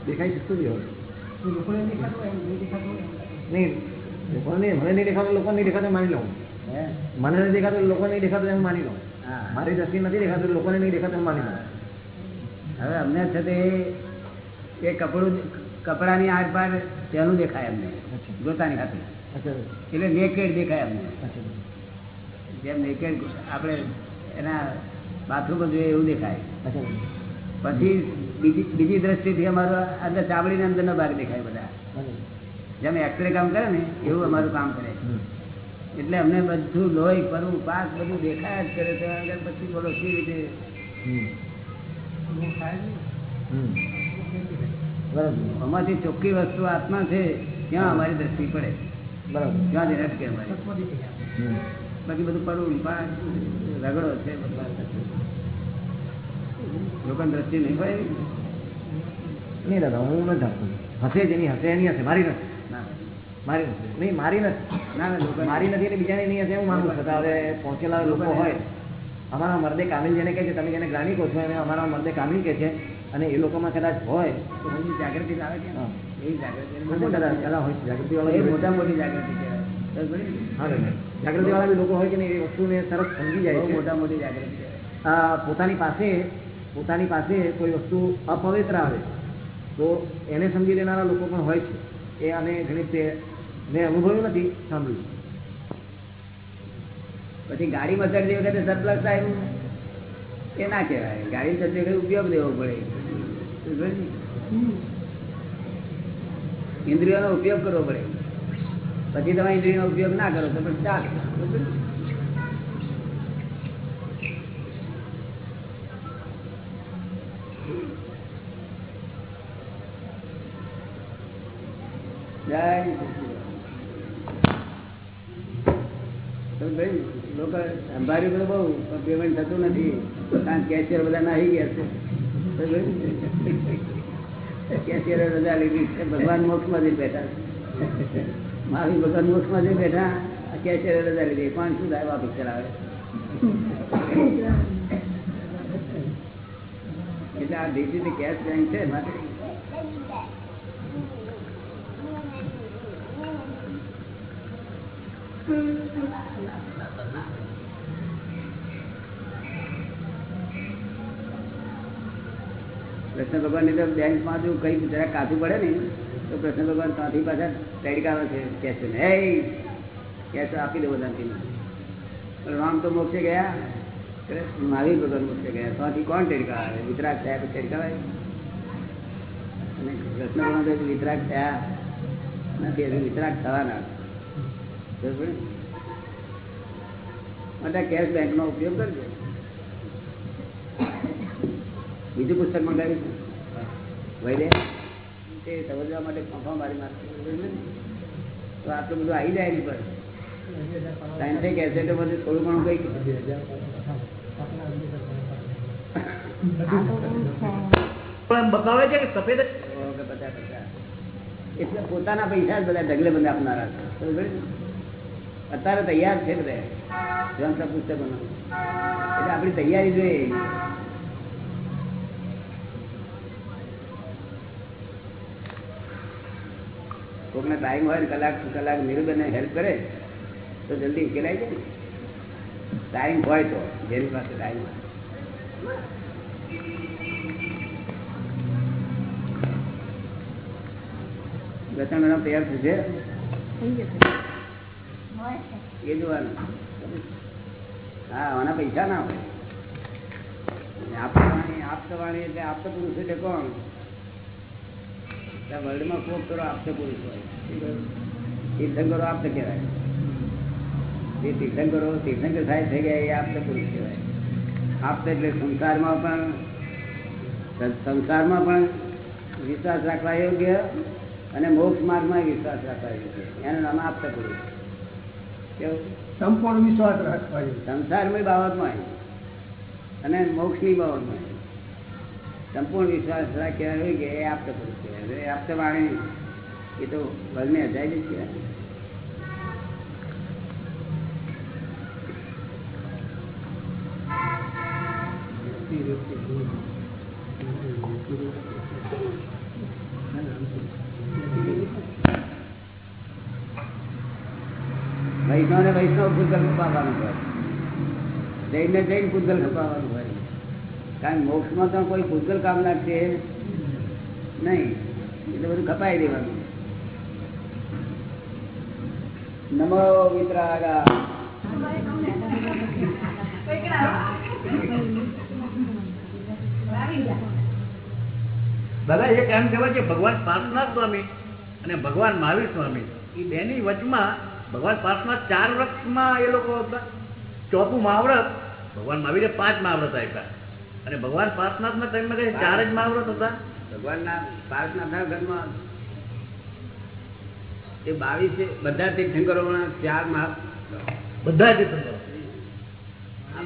[SPEAKER 4] દેખાય? શકતું જ હોય. નહીં લોકોને મને નહીં દેખાતું લોકોને નહીં દેખાતું માની લઉં.
[SPEAKER 1] હે?
[SPEAKER 4] મને નથી દેખાતું લોકોને નહીં દેખાતું એમ માની લઉં. મારી દ્રષ્ટિ નથી દેખાતું લોકોને નહીં દેખાતું એમ માની લઉં.
[SPEAKER 1] હવે અમને છે તે એ કપડું કપડાની આર પાર તેનું દેખાય અમને જોતાની ખાતે
[SPEAKER 4] અચ્છા.
[SPEAKER 1] એટલે નેકેડ દેખાય અમને. જેમ નેકેડ આપણે એના બાથરૂમ જોઈએ એવું દેખાય. પછી બીજી બીજી દ્રષ્ટિથી અમારો અંદર ચામડીના અંદરનો ભાગ દેખાય બધા. જેમ એક્સરે કામ કરે ને એવું અમારું કામ કરે એટલે અમને બધું લોહી ફરવું પાક બધું દેખાયા જ કરે તો આગળ પછી બોલો કેવી રીતે?
[SPEAKER 4] બરાબર
[SPEAKER 1] આમાંથી ચોખ્ખી વસ્તુ આત્મા છે ત્યાં અમારી દ્રષ્ટિ પડે.
[SPEAKER 4] બરાબર.
[SPEAKER 1] ત્યાં જ રટકે અમારી. બાકી બધું પડવું પાક રગડો છે બધું. લોકોની દ્રષ્ટિ નહીં
[SPEAKER 4] નહીં દાદા હું નથી આપતો હશે જ એની હશે એની હશે. મારી નથી. મારી નથી. નહીં મારી નથી.
[SPEAKER 1] ના ના
[SPEAKER 4] મારી નથી એટલે બીજાની નહીં હશે હું માનું છતાં હવે પહોંચેલા લોકો હોય. અમારા મર્દે કામિલ જેને કહે છે તમે જેને જ્ઞાની કહો છો એને અમારા મર્દે કામિલ કહે છે. અને એ લોકોમાં કદાચ હોય.
[SPEAKER 1] તો એની જાગૃતિ લાવે છે એ જાગૃતિ
[SPEAKER 4] જાગૃતિ
[SPEAKER 1] એ
[SPEAKER 4] વાળા
[SPEAKER 1] મોટા મોટી જાગૃતિ કહેવાય?
[SPEAKER 4] હા જાગૃતિ વાળા બી લોકો હોય કે ને એ વસ્તુને સરસ સમજી જાય
[SPEAKER 1] મોટા મોટી જાગૃતિ
[SPEAKER 4] પોતાની પાસે પોતાની પાસે કોઈ વસ્તુ અપવિત્ર આવે, તો એને સમજી લેનારા લોકો પણ હોય છે. એ અને ઘણી મેં અનુભવ્યું નથી, સાંભળ્યું.
[SPEAKER 1] પછી ગાડી ચડતી વખતે સરપ્લસ થાય એ ના કહેવાય. ગાડી ચડતી વખતે ઉપયોગ દેવો પડે. ઇન્દ્રિયોનો ઉપયોગ કરવો પડે. પછી તમે ઇન્દ્રિયોનો ઉપયોગ ના કરો તો પણ ચાલે. જય સમજ પડી? લોકો સંભાળ્યું તો બહુ પણ પેમેન્ટ થતું નથી કારણ કે કેશિયર બધા નાહી ગયા છે સમજ પડી? કેશિયરે રજા લીધી છે ભગવાન મોક્ષમાં જઈ બેઠા છે. મહાવીર ભગવાન મોક્ષમાં જઈ બેઠા આ કેશિયરે રજા લીધી કોણ શું થાય વાપસ ચલાવે એટલે આ દેશી કેશ બેંક છે માટે કૃષ્ણ ભગવાનની તો બેંકમાં જો કઈ જરા કાચું પડે ને, તો કૃષ્ણ ભગવાન ત્યાંથી પાછા તડકાવે છે, કે ને, હે આપી દો બધાથી રામ તો મોક્ષે ગયા. મારી ભગવાન મોક્ષે ગયા. ત્યાંથી કોણ તડકા આવે વિતરાગ થયા તો તડકાવાય અને કૃષ્ણ ભગવાન વિતરાગ થયા નથી, હજુ વિતરાગ થવાના? માટે કેશ બેંકનો ઉપયોગ કરજો. બીજું પુસ્તક મંગાવ્યું છે? વૈદે તે સમજવા માટે ફોફા મારી મારે તો આટલું બધું આવી જાય એની પર. સાયન્સે કહે છે તો બધું થોડું ઘણું કઈ
[SPEAKER 4] પણ બતાવે છે કે સફેદ
[SPEAKER 1] એટલે પોતાના પૈસા જ બધા ઢગલે બંધ આપનારા છે. બરોબર ને? અત્યારે તૈયાર છે બધા. ગ્રંથ પુસ્તકો એટલે આપણી તૈયારી જોઈએ. કોકને ટાઈમ હોય ને કલાક કલાક નિરુબેનને હેલ્પ કરે, તો જલ્દી ઉકેલાય છે ને. ટાઈમ હોય તો, જેની પાસે ટાઈમ હોય. ત્રણ મહિના તૈયાર થશે? એ જોવાનું હા, આના પૈસા ના હોય. આપવાની આપતવાણી એટલે આપતો પુરુષ એટલે કોણ? વર્લ્ડમાં કોક કરો આપતો પુરુષ હોય. તીર્થંકરો આપતો કહેવાય. જે તીર્થંકરો, તીર્થંકર સાહેબ થઈ ગયા એ આપતો પુરુષ કહેવાય. આપતો એટલે સંસારમાં પણ સંસારમાં પણ વિશ્વાસ રાખવા યોગ્ય અને મોક્ષ માર્ગમાં વિશ્વાસ રાખવા યોગ્ય. એનું નામ આપતો પુરુષ.
[SPEAKER 6] સંપૂર્ણ વિશ્વાસ રાખવા જોઈએ.
[SPEAKER 1] સંસારની બાબતમાં અને મોક્ષની બાબતમાં સંપૂર્ણ વિશ્વાસ રાખ્યા હોય કે એ આપતા પુરુષ કહેવાય એ આપતા વાણી એ તો વર્ણને અજાય જ કહેવાય. વૈષ્ણવ ને વૈષ્ણવ કુદલ ખપાવવાનું હોય. જૈન ને જૈન કુદલ ખપાવવાનું હોય. કારણ મોક્ષમાં તો કોઈ કુદલ કામ લાગશે નહીં. એટલે બધું ખપાઈ દેવાનું. નમો વિતરાગા.
[SPEAKER 7] દાદા એક એમ કહેવાય કે ભગવાન પાર્થનાથ સ્વામી અને ભગવાન મહાવીર સ્વામી એ બેની વચમાં ભગવાન પાસમાં ચાર વ્રતમાં એ લોકો હતા. ચોથું મહાવ્રત ભગવાન મહાવીરે પાંચ મહાવ્રત આપ્યા. અને ભગવાન પાર્થનાથમાં તેમને કઈ ચાર જ મહાવ્રત હતા.
[SPEAKER 1] ભગવાનના પાર્થનાથના ઘરમાં એ બાવીસ બધા તીર્થંકરોના ચાર મહા
[SPEAKER 7] બધા તીર્થંકરો.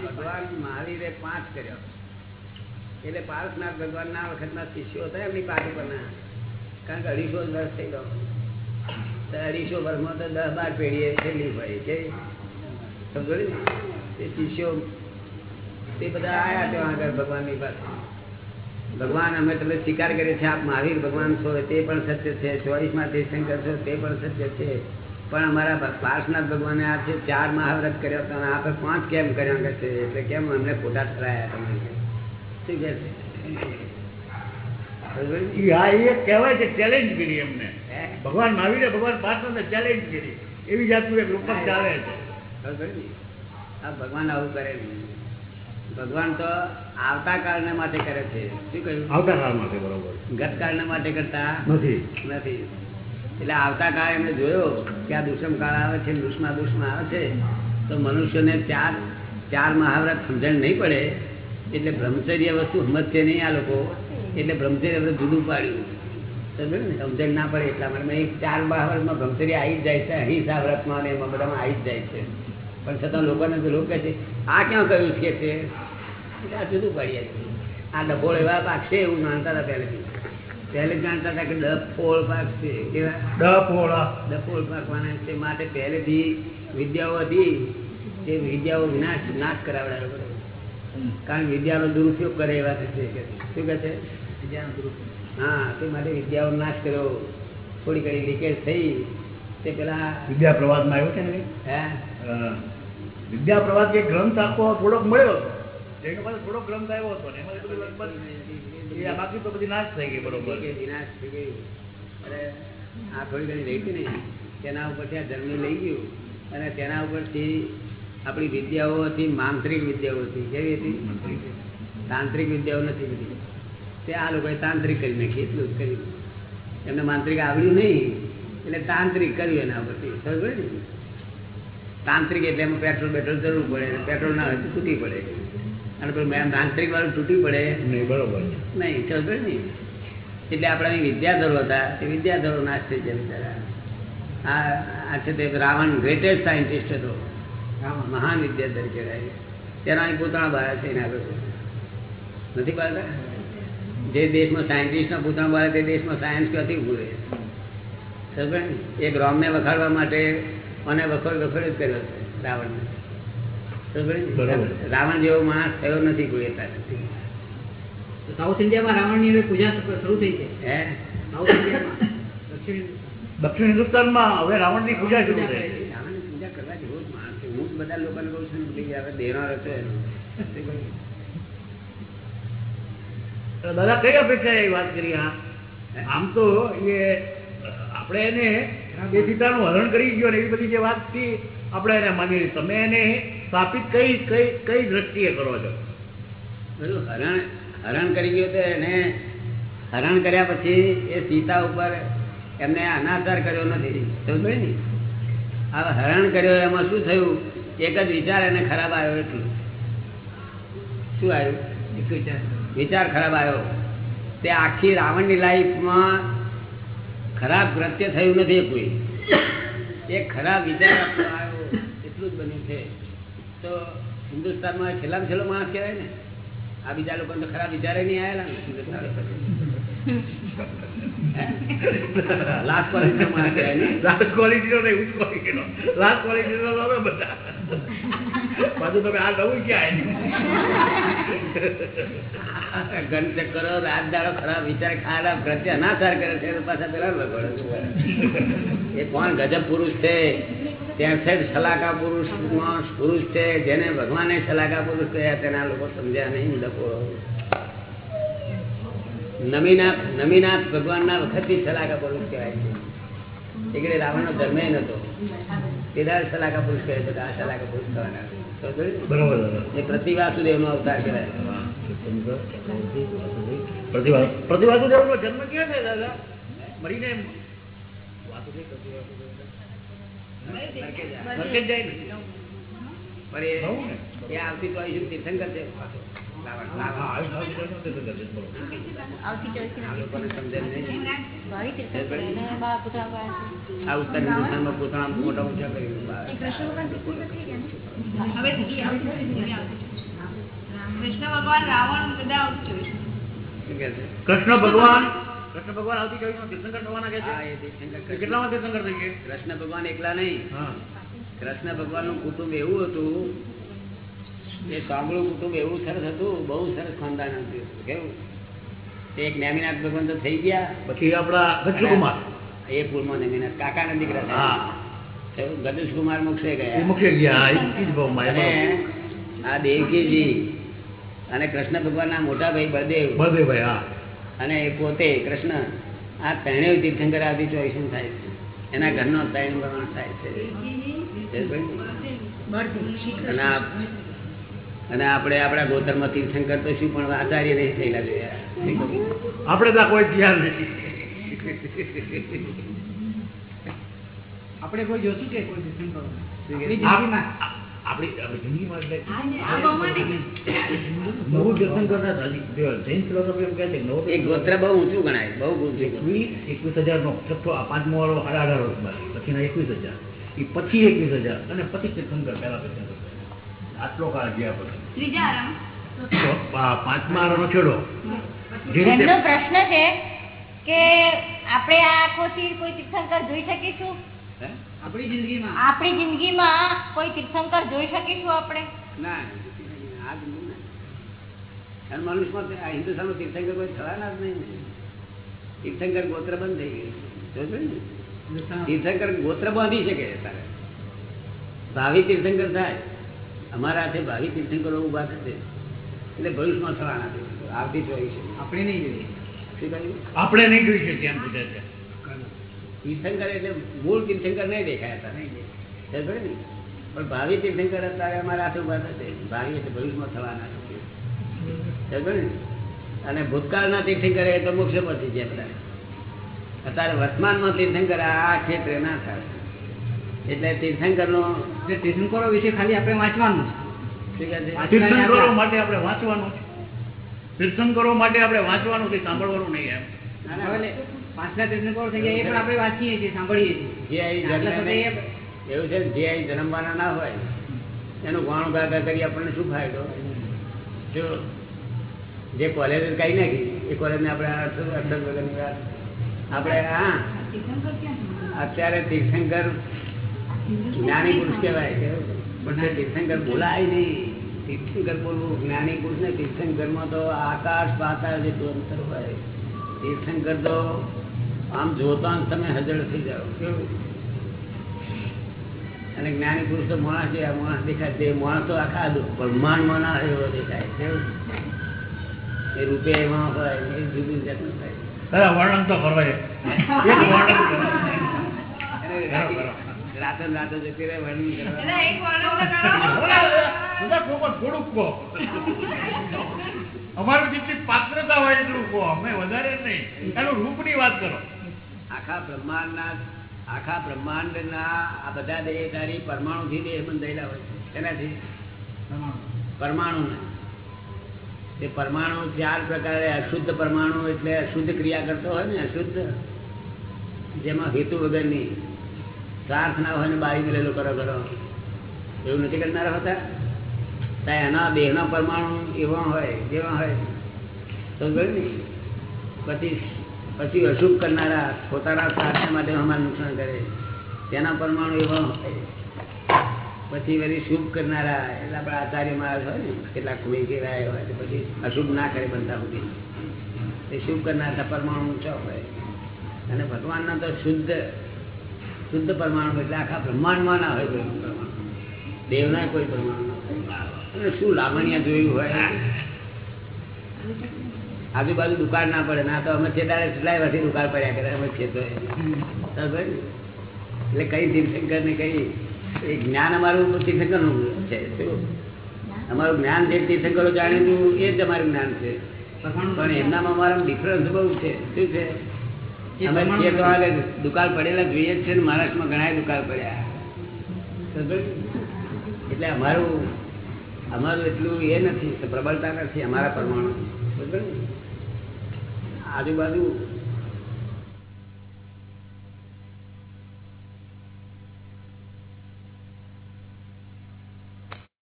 [SPEAKER 1] ભગવાન મહાવીરે પાંચ કર્યો. એટલે પાર્થનાથ ભગવાનના વખતના શિષ્યો હતા એમની પાસે પણ કારણ કે અઢીસો વર્ષ થઈ ગયો. અઢીસો વર્ષમાં તો દસ બાર પેઢીએ થયેલી હોય કે સમજો ને તે શિષ્યો, તે બધા આયા ત્યાં આગળ ભગવાનની પાસે. ભગવાન અમે તમે સ્વીકાર કરીએ છીએ, આપ મહાવીર ભગવાન છો, તે પણ સત્ય છે. ચોવીસમાં તીર્થંકર છો, તે પણ સત્ય છે. પણ અમારા પાર્શનાથ ભગવાને આ છે ચાર મહાવ્રત કર્યો તો આપણે પાંચ કેમ કર્યા કે છે? એટલે કેમ અમને ખોટા ઠરાયા તમે શું કહે છે? બરોબર ને?
[SPEAKER 7] ઈ હા એ કહેવાય છે ચેલેન્જ કરી એમને.
[SPEAKER 1] હે?
[SPEAKER 7] ભગવાન મહાવીરે ભગવાન પાર્થનાથને ચેલેન્જ કરી. એવી જાતનું એક રૂપક ચાલે છે.
[SPEAKER 1] આ ભગવાન આવું કરે ભગવાન તો આવતા કાળને માટે કરે છે. શું કહ્યું?
[SPEAKER 7] આવતા કાળ માટે બરોબર.
[SPEAKER 1] ગત કાળને માટે કરતા?
[SPEAKER 7] નથી.
[SPEAKER 1] નથી. એટલે આવતા કાળ એમને જોયો કે આ દુષ્મ કાળ આવે છે દુષ્મા દુષ્મા આવે છે તો મનુષ્યને ચાર ચાર મહાવ્રત સમજણ નહીં પડે. એટલે બ્રહ્મચર્ય વસ્તુ સમજશે નહીં આ લોકો. એટલે બ્રહ્મચર્ય વ્રત જુદું પાડ્યું. સમજણ ના પડે એટલા માટે. મેં એક ચાર બાવરમાં ભમસરી આવી જ જાય છે અહિંસા વ્રતમાં ને એમાં બધામાં આવી જ જાય છે. પણ છતાં લોકોને તો લોકો છે આ ક્યાં કહ્યું છે છે. એટલે આ જુદું પાડીએ આ ડબોળ એવા પાકશે એવું જાણતા હતા પહેલેથી. પહેલે જાણતા હતા કે ડફોળ પાક છે. કેવા?
[SPEAKER 7] ડફોળ
[SPEAKER 1] ડફોળ પાકવાના છે. માટે પહેલેથી વિદ્યાઓ હતી તે વિદ્યાઓ વિનાશ નાશ કરાવડા બરોબર કારણ વિદ્યાનો દુરુપયોગ કરે એવા કે શું કહે છે? હા તે માટે વિદ્યાઓ નાશ કર્યો. થોડી ઘણી લીકેજ થઈ. તે પેલા
[SPEAKER 7] વિદ્યા પ્રવાસમાં આવ્યો છે ને
[SPEAKER 1] હે?
[SPEAKER 7] વિદ્યા પ્રવાસ જે ગ્રંથ આખો થોડોક મળ્યો એનો પાસે થોડોક ગ્રંથ આવ્યો હતો ને એમાં બધું લગભગ એ બાકી તો બધી નાશ થઈ ગઈ બરોબર.
[SPEAKER 1] થઈ અને આ થોડી ઘણી રહી હતી ને તેના ઉપર ત્યાં જન્મી લઈ ગયું. અને તેના ઉપરથી આપણી વિદ્યાઓ હતી માંત્રિક વિદ્યાઓ હતી. કેવી હતી? તાંત્રિક વિદ્યાઓ નથી બધી. તે આ લોકોએ તાંત્રિક કરી નાખી એટલું જ કર્યું. એમને માંત્રિક આવડ્યું નહીં એટલે તાંત્રિક કર્યું એના પરથી સમજ ને? તાંત્રિક એટલે એમાં પેટ્રોલ પેટ્રોલ જરૂર પડે પેટ્રોલ ના હોય તો તૂટી પડે. અને મેં તાંત્રિક વાળું તૂટી પડે.
[SPEAKER 7] નહીં બરોબર.
[SPEAKER 1] નહીં સમજ પડી ને? એટલે આપણે અહીં વિદ્યાધરો હતા તે વિદ્યાધરો નાશ થઈ ગયા બિચારા. આ આ છે તે રાવણ ગ્રેટેસ્ટ સાયન્ટિસ્ટ હતો. મહાન વિદ્યાધર કહેવાય. તેના અહીં પોતાના બાળા છે એના આગળ નથી બાળતા? જે દેશમાં સાયન્ટિસ્ટના પૂતળા બાળા તે દેશમાં સાયન્સ ક્યાંથી ઉભું રહે? સમજ ને? એક રોમને વખાડવા માટે મને વખોડ વખોડ જ કર્યો છે રાવણને. રાવણ જેવો માણસ થયો નથી કોઈ અત્યાર
[SPEAKER 5] સાઉથ ઇન્ડિયામાં રાવણની હવે પૂજા શરૂ થઈ છે.
[SPEAKER 1] હે?
[SPEAKER 5] સાઉથ ઇન્ડિયામાં દક્ષિણ
[SPEAKER 7] હિન્દુસ્તાનમાં હવે રાવણની પૂજા શરૂ થઈ.
[SPEAKER 1] રાવણની પૂજા કરવા જેવો જ માણસ છે. હું જ બધા લોકોને કહું છું કે ભાઈ હવે દેનારો છે
[SPEAKER 7] તો દાદા કઈ અપેક્ષા એ વાત કરી હા? આમ તો એ આપણે એને એ સીતાનું હરણ કરી ગયો ને એવી બધી જે વાતથી આપણે એને માની તમે એને સ્થાપિત કઈ કઈ કઈ દ્રષ્ટિએ કરો છો?
[SPEAKER 1] હરણ હરણ કરી ગયો તો એને હરણ કર્યા પછી એ સીતા ઉપર એમને અનાચાર કર્યો નથી. સમજ ને? હવે હરણ કર્યો એમાં શું થયું? એક જ વિચાર એને ખરાબ આવ્યો એટલું. શું આવ્યું? એક વિચાર. વિચાર ખરાબ આવ્યો. તે આખી રાવણની લાઈફમાં ખરાબ કૃત્ય થયું નથી કોઈ. એ ખરાબ વિચાર આવ્યો. એટલું જ બન્યું છે. તો હિન્દુસ્તાનમાં છેલ્લામાં છેલ્લો માણસ કહેવાય ને, આ બીજા લોકો તો ખરાબ વિચારે નહીં આવેલા ને હિન્દુસ્તાન લાસ્ટ ક્વોલિટીનો માણસ
[SPEAKER 7] લાસ્ટ ક્વોલિટીનો લાસ્ટ ક્વોલિટીનો હવે બધા તમે આ નવું ક્યાં?
[SPEAKER 1] જેને ભગવાને સલાકા પુરુષ કહ્યા, તેના લોકો સમજ્યા નહીં, લખો. નમીનાથ નમીનાથ ભગવાનના વખતથી સલાકા પુરુષ કહેવાય છે. એટલે રાવણનો ધર્મ નતો. તેદાર સલાકા પુરુષ કહે છે આ સલાકા પુરુષ જોયું?
[SPEAKER 7] બરોબર.
[SPEAKER 1] અવતાર કહેવાય.
[SPEAKER 7] પ્રતિભા જન્મ ક્યાં છે દાદા? મરીને એમ. વાસુદેવ પ્રતિભાસુદેવ જાય. ને?
[SPEAKER 1] એ- એ આવતી તો તીર્થંકર છે.
[SPEAKER 5] ચોવીસી
[SPEAKER 3] કૃષ્ણ ભગવાન
[SPEAKER 8] કૃષ્ણ ભગવાન આવતું
[SPEAKER 7] કવિમાં તીર્થંકર થવાના કે છે? કેટલામાં તીર્થંકર થઈ ગયા?
[SPEAKER 1] કૃષ્ણ ભગવાન એકલા નહીં. કૃષ્ણ ભગવાનનું કુટુંબ એવું હતું એ સાંભળું કુટુંબ એવું સરસ હતું બહુ સરસ ખાનદાન હતું. કેવું? એક નેમિનાથ ભગવાન તો થઈ ગયા
[SPEAKER 7] પછી આપણા ગચ્છુકુમાર
[SPEAKER 1] એ પૂર્વમાં નેમિનાથ કાકાના દીકરા
[SPEAKER 7] હા.
[SPEAKER 1] ગણેશ કુમાર મોક્ષે ગયા.
[SPEAKER 7] મોક્ષે ગયા
[SPEAKER 1] આ દેવકીજી અને કૃષ્ણ ભગવાનના મોટા ભાઈ બળદેવ.
[SPEAKER 7] બળદેવભાઈ હા.
[SPEAKER 1] અને એ પોતે કૃષ્ણ આ ત્રણેય તીર્થંકર આદિ ચોઈસન થાય છે? એના ઘરનો ત્રણ ભગવાન થાય છે. અને અને આપણે આપણા ગોત્રમાં તીર્થંકર તો શું પણ આચાર્ય નહીં થયેલા જોયા
[SPEAKER 7] આપણે તો કોઈ ધ્યાન નથી.
[SPEAKER 8] આપણે કોઈ જોશું કે કોઈ દર્શન કરો
[SPEAKER 1] શું કે?
[SPEAKER 8] આપણી જિંદગીમાં?
[SPEAKER 7] આપણી આપણી જિંદગીમાં એટલે નવું દર્શન કરતા હતા. જૈન ફિલોસોફી એમ કહે છે કે નવું
[SPEAKER 1] એ ગોત્ર બહુ ઊંચું ગણાય બહુ
[SPEAKER 7] એકવીસ હજાર નો છઠ્ઠો પાંચમો વાળો અઢાર બાકી એકવીસ હજાર એ પછી એકવીસ હજાર અને પછી તીર્થંકર પેલા તીર્થંકર. આટલો કાળ ગયા પછી. આ પાંચમા આરોનો છેડો.
[SPEAKER 3] એમનો પ્રશ્ન છે કે આપણે આ આંખોથી કોઈ તીર્થંકર જોઈ શકીશું?
[SPEAKER 8] આપણી જિંદગીમાં.
[SPEAKER 3] આપણી જિંદગીમાં કોઈ તીર્થંકર જોઈ શકીશું આપણે?
[SPEAKER 1] ના આ જ નહીં. ને. મનુષ્યમાં આ હિન્દુસ્તાનમાં તીર્થંકર કોઈ થવાના જ નહીં તીર્થંકર ગોત્ર બંધ થઈ ગયું?
[SPEAKER 8] હિન્દુસ્તાન.
[SPEAKER 1] તીર્થંકર ગોત્ર બાંધી શકે તારે. ભાવિ તીર્થંકર થાય. અમારા હાથે ભાવિ તીર્થંકરો ઊભા થશે. એટલે ભવિષ્યમાં થવાના તીર્થંકર. આવતી ચોવીસ
[SPEAKER 8] આપણે નહીં જોઈએ.
[SPEAKER 7] આપણે નહીં જોઈ શકીએ એમ પૂછે છે.
[SPEAKER 1] તીર્થંકર એટલે મૂળ તીર્થંકર નહીં દેખાયા હતા. સમજો ને? પણ ભાવિ તીર્થંકર અત્યારે અમારા હાથે ઊભા થશે. ભાવિ એટલે ભવિષ્યમાં થવાના છે? અને ભૂતકાળના તીર્થંકર એ તો મોક્ષ પરથી ગયા બધા અત્યારે વર્તમાનમાં તીર્થંકર આ ક્ષેત્રે ના થાય. એટલે તીર્થંકરનો
[SPEAKER 8] એટલે તીર્થંકરો વિશે ખાલી આપણે વાંચવાનું
[SPEAKER 1] છે?
[SPEAKER 7] તીર્થંકરો માટે આપણે વાંચવાનું છે. તીર્થંકરો માટે આપણે વાંચવાનું છે સાંભળવાનું નહીં એમ.
[SPEAKER 1] ના,
[SPEAKER 8] છે
[SPEAKER 1] ના.
[SPEAKER 8] હવે પાંચલા તીર્થંકરો થઈ ગયા એ પણ આપણે વાંચીએ છીએ સાંભળીએ છીએ.
[SPEAKER 1] જે એવું છે જે અહીં જન્મવાના ના હોય એનું ગાણું ગાગા કરી આપણને શું ફાયદો? જો જે કોલેજ કઈ નાખી એ કોલેજને આપણે અડધો અડધો વગરની વાત. આપણે હા. અત્યારે તીર્થંકર જ્ઞાની પુરુષ કહેવાય કે પણ તીર્થંકર બોલાય નહીં. તીર્થંકર બોલવું જ્ઞાની પુરુષ ને તીર્થંકરમાં તો આકાશ પાતાળ જેટલું અંતર હોય. તીર્થંકર તો આમ જોતા તમે હજળ થઈ જાઓ. કેવું અને જ્ઞાની પુરુષ તો માણસ છે માણસ દેખાય તે માણસ તો આખા બ્રહ્માંડમાં ના એવો દેખાય કેવું એ રૂપે એમાં હોય એ જુદું જાતનું થાય.
[SPEAKER 7] વર્ણન તો *laughs* વર્ણન કરો. કરો.
[SPEAKER 1] રાતો ને રાતો જતી રહે વર્ણન
[SPEAKER 7] અમારું જેટલી પાત્રતા હોય એટલું કહો. અમે વધારે નહીં. એનું રૂપની વાત કરો.
[SPEAKER 1] આખા બ્રહ્માંડના આખા બ્રહ્માંડના આ બધા દેહધારી પરમાણુથી દેહ બંધાયેલા હોય છે. એનાથી પરમાણુ તે પરમાણુ ચાર પ્રકારે અશુદ્ધ પરમાણુ એટલે અશુદ્ધ ક્રિયા કરતો હોય ને અશુદ્ધ. જેમાં હેતુ વગરની સ્વાર્થ ના હોય ને બાળી ગયેલો કરો કરો. એવું નથી કરનારા હોતા? તો એના દેહના પરમાણુ એવા હોય, જેવા હોય. તો ગયું પછી પછી અશુભ કરનારા પોતાના સ્વાર્થ માટે અમારે નુકસાન કરે. તેના પરમાણુ એવા હોય. પછી વળી શુભ કરનારા, એટલે આપણા આચાર્ય મહારાજ હોય ને, કેટલાક કોઈ કહેવાય હોય, તો પછી અશુભ ના કરે બનતા સુધી. એ શુભ કરનારા પરમાણુ ઊંચા હોય. અને ભગવાનના તો શુદ્ધ શુદ્ધ પરમાણુ એટલે આખા બ્રહ્માંડમાં ના હોય કોઈ પરમાણુ. દેવના કોઈ પરમાણુ શું લાવણ્યા જોયું હોય? આજુબાજુ દુકાળ ના પડે. ના તો અમે છેતાળે કેટલાય વર્ષથી દુકાળ પડ્યા કરે. અમે છે તો એ. બરાબર ને? એટલે કઈ તીર્થંકર ને કઈ એ જ્ઞાન અમારું તીર્થંકરનું છે? અમારું જ્ઞાન જે તીર્થંકરો જાણ્યું એ જ અમારું જ્ઞાન છે. પણ એમનામાં અમારો ડિફરન્સ બહુ છે. શું છે? દુકાળ પડેલા જોઈએ છે ને મહારાષ્ટ્રમાં ઘણા દુકાળ પડ્યા? એટલે અમારું અમારું એટલું એ નથી પ્રબળતા નથી અમારા પરમાણુ? આજુબાજુ